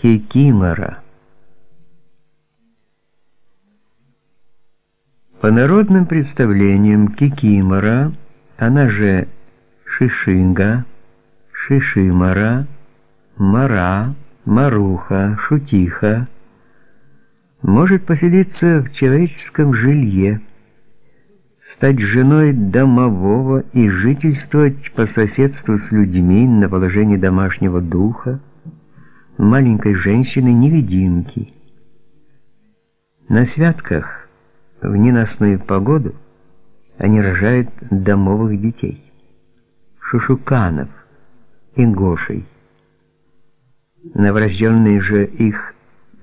Кикимора. По народным представлениям Кикимора, она же Шишинга, Шишимора, Мара, Маруха, Шутиха, может поселиться в человеческом жилье, стать женой домового и жительствовать по соседству с людьми на положении домашнего духа, маленькой женщины-невидимки. На святках в ненастную погоду они рожают домовых детей, шушуканов и гошей. Новорожденные же их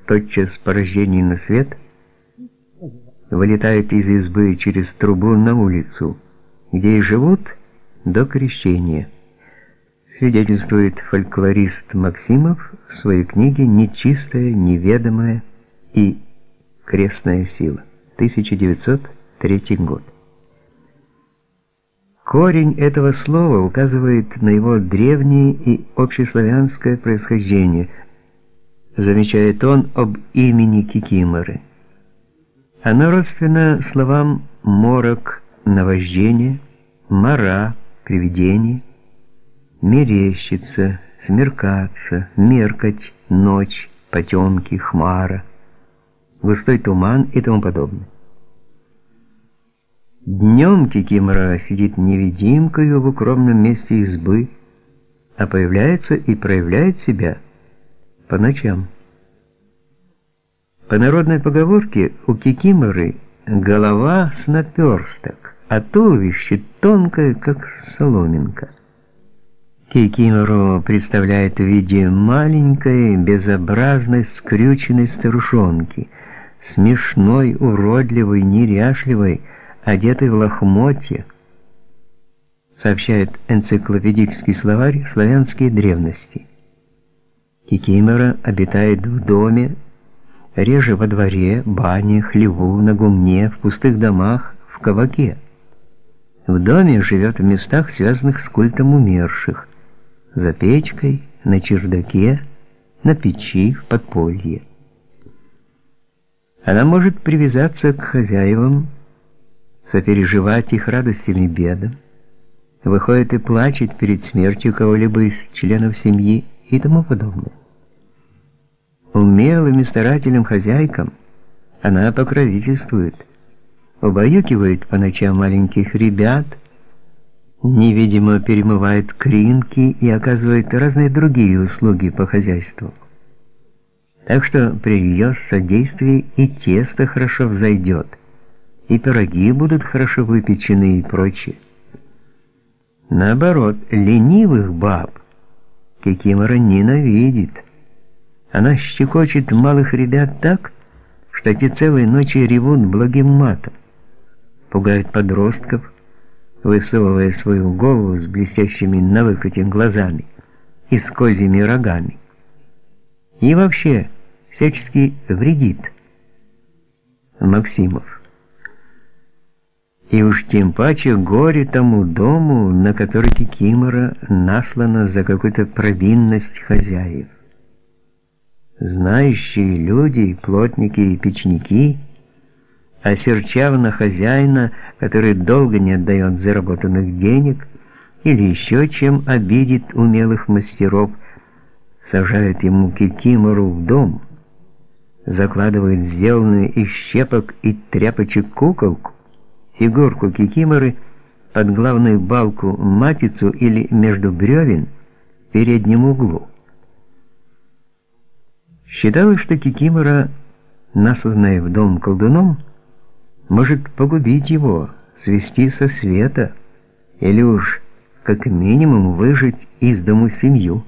тотчас по рождении на свет вылетают из избы через трубу на улицу, где и живут до крещения свидетельствует фольклорист Максимов в своей книге «Нечистая, неведомая и крестная сила», 1903 год. Корень этого слова указывает на его древнее и общеславянское происхождение, замечает он об имени Кикиморы. Оно родственно словам «морок», «наваждение», «мара», «привидение», мерещится, смеркаться, меркать, ночь, потемки, хмара, густой туман и тому подобное. Днем Кикимора сидит невидимкою в укромном месте избы, а появляется и проявляет себя по ночам. По народной поговорке у Кикиморы голова с наперсток, а туловище тонкое, как соломинка. Кикимору представляет в виде маленькой, безобразной, скрюченной старушонки, смешной, уродливой, неряшливой, одетой в лохмотья, сообщает энциклопедический словарь «Славянские древности». Кикимора обитает в доме, реже во дворе, бане, хлеву, на гумне, в пустых домах, в кабаке. В доме живет в местах, связанных с культом умерших – за печкой, на чердаке, на печи, в подполье. Она может привязаться к хозяевам, сопереживать их радостям и бедам, выходит и плачет перед смертью кого-либо из членов семьи и тому подобное. Умелым и старательным хозяйкам она покровительствует, убаюкивает по ночам маленьких ребят – невидимо перемывает кринки и оказывает разные другие услуги по хозяйству. Так что при ее содействии и тесто хорошо взойдет, и пироги будут хорошо выпечены и прочее. Наоборот, ленивых баб Кикимора ненавидит. Она щекочет малых ребят так, что те целые ночи ревут благим матом, пугает подростков, высовывая свою голову с блестящими на выкате глазами и с козьими рогами. И вообще всячески вредит. Максимов. И уж тем паче горе тому дому, на который Кикимора наслана за какую-то провинность хозяев. Знающие люди, плотники и печники – осерчав на хозяина, который долго не отдает заработанных денег, или еще чем обидит умелых мастеров, сажает ему кикимору в дом, закладывает сделанную из щепок и тряпочек куколку, фигурку кикиморы под главную балку матицу или между бревен в переднем углу. Считалось, что кикимора, насланная в дом колдуном, может погубить его, свести со света, или уж как минимум выжить из дому семью.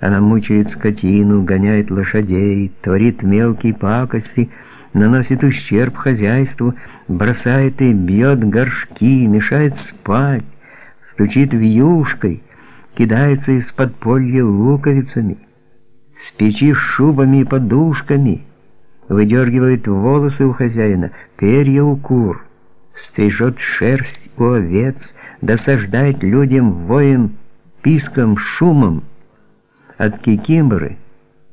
Она мучает скотину, гоняет лошадей, творит мелкие пакости, наносит ущерб хозяйству, бросает и бьет горшки, мешает спать, стучит вьюшкой, кидается из подполья луковицами, с печи шубами и подушками — выдергивает волосы у хозяина, перья у кур, стрижет шерсть у овец, досаждает людям воем, писком, шумом. От кикимбры –